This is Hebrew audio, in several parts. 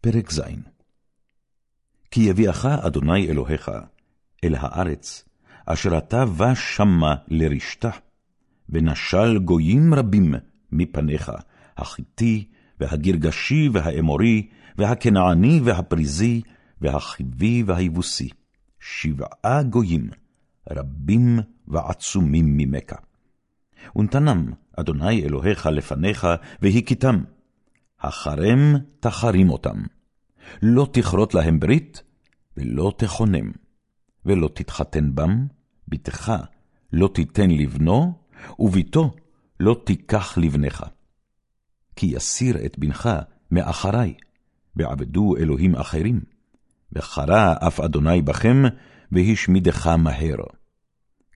פרק ז. כי יביאך אדוני אלוהיך אל הארץ, אשר אתה בא שמה לרשתה, ונשל גויים רבים מפניך, החיתי, והגרגשי, והאמורי, והכנעני, והפריזי, והחיבי, והיבוסי, שבעה גויים, רבים ועצומים ממך. ונתנם אדוני אלוהיך לפניך, והכיתם, החרם תחרים אותם. לא תכרות להם ברית, ולא תכונם, ולא תתחתן בם, בתך לא תיתן לבנו, וביתו לא תיקח לבנך. כי יסיר את בנך מאחרי, ועבדו אלוהים אחרים, וחרה אף אדוני בכם, והשמידך מהר.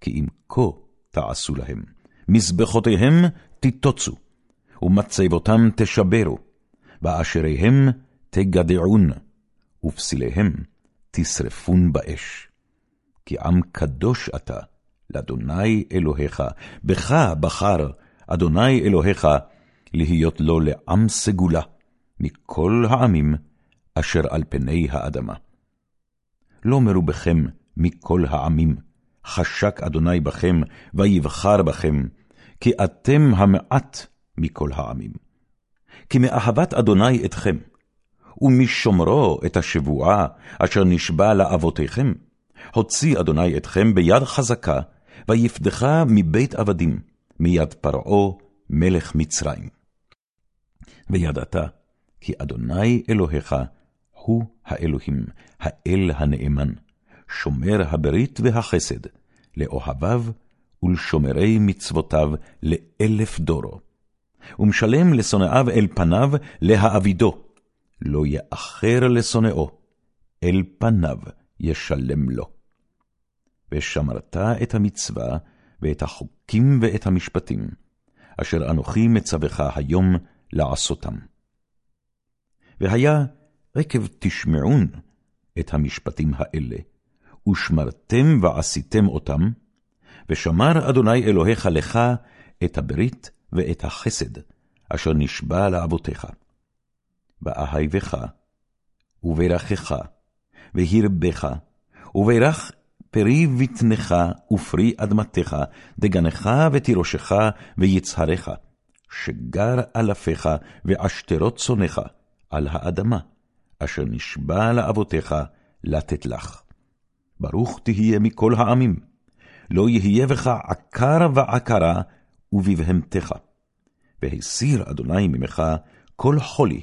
כי אם כה תעשו להם, מזבחותיהם תיטוצו, ומצבותם תשברו, באשריהם תגדעון, ופסיליהם תשרפון באש. כי עם קדוש אתה, לאדוני אלוהיך, בך בחר אדוני אלוהיך, להיות לו לעם סגולה, מכל העמים אשר על פני האדמה. לא מרובכם מכל העמים, חשק אדוני בכם, ויבחר בכם, כי אתם המעט מכל העמים. כי מאהבת אדוני אתכם, ומשומרו את השבועה אשר נשבע לאבותיכם, הוציא אדוני אתכם ביד חזקה, ויפדך מבית עבדים, מיד פרעה מלך מצרים. וידעת כי אדוני אלוהיך הוא האלוהים, האל הנאמן, שומר הברית והחסד, לאוהביו ולשומרי מצוותיו לאלף דורו. ומשלם לשונאיו אל פניו להעבידו, לא יאחר לשונאו, אל פניו ישלם לו. ושמרת את המצווה, ואת החוקים ואת המשפטים, אשר אנוכי מצווך היום לעשותם. והיה עקב תשמעון את המשפטים האלה, ושמרתם ועשיתם אותם, ושמר אדוני אלוהיך לך את הברית ואת החסד, אשר נשבע לאבותיך. באהיבך, וברכך, והרבך, וברך פרי בטנך ופרי אדמתך, דגנך ותירושך ויצהריך, שגר אלפיך ועשתרות צונך על האדמה, אשר נשבע לאבותיך לתת לך. ברוך תהיה מכל העמים, לא יהיה בך עקר ועקרה, ובבהמתך. והסיר אדוני ממך כל חולי,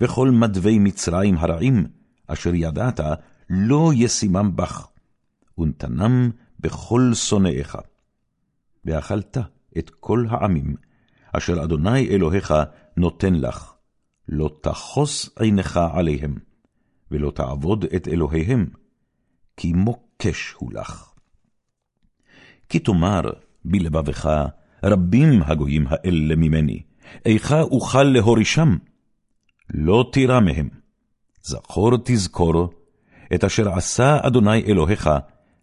וכל מדווי מצרים הרעים, אשר ידעת, לא ישימם בך, ונתנם בכל שונאיך. ואכלת את כל העמים, אשר אדוני אלוהיך נותן לך, לא תחוס עינך עליהם, ולא תעבוד את אלוהיהם, כי מוקש הוא לך. כי תאמר בלבבך, רבים הגויים האלה ממני, איכה אוכל להורישם? לא תירא מהם. זכור תזכור את אשר עשה אדוני אלוהיך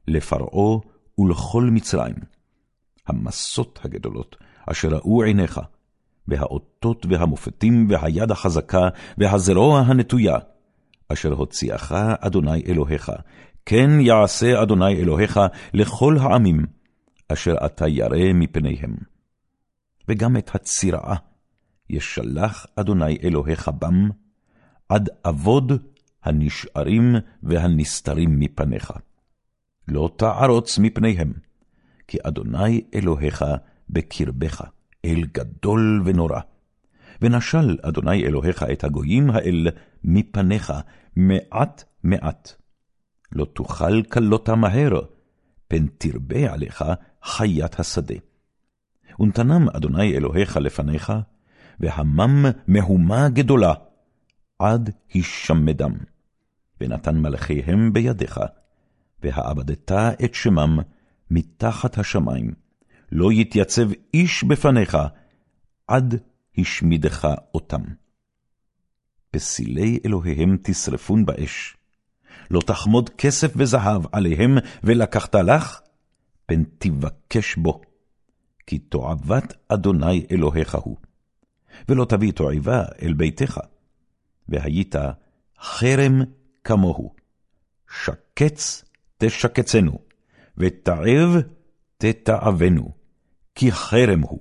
לפרעה ולכל מצרים. המסות הגדולות אשר ראו עיניך, והאותות והמופתים והיד החזקה והזרוע הנטויה, אשר הוציאך אדוני אלוהיך, כן יעשה אדוני אלוהיך לכל העמים, אשר אתה ירא מפניהם. וגם את הצירעה ישלח אדוני אלוהיך בם, עד אבוד הנשארים והנסתרים מפניך. לא תערוץ מפניהם, כי אדוני אלוהיך בקרבך, אל גדול ונורא. ונשל אדוני אלוהיך את הגויים האל מפניך מעט מעט. לא תוכל כלותה מהר, פן תרבה עליך חיית השדה. ונתנם אדוני אלוהיך לפניך, והמם מהומה גדולה, עד הישמדם. ונתן מלכיהם בידיך, והעבדת את שמם מתחת השמיים. לא יתייצב איש בפניך, עד השמידך אותם. פסילי אלוהיהם תשרפון באש. לא תחמוד כסף וזהב עליהם, ולקחת לך, פן תבקש בו. כי תועבת אדוני אלוהיך הוא. ולא תביא תועבה אל ביתך. והיית חרם כמוהו. שקץ תשקצנו, ותעב תתעבנו, כי חרם הוא.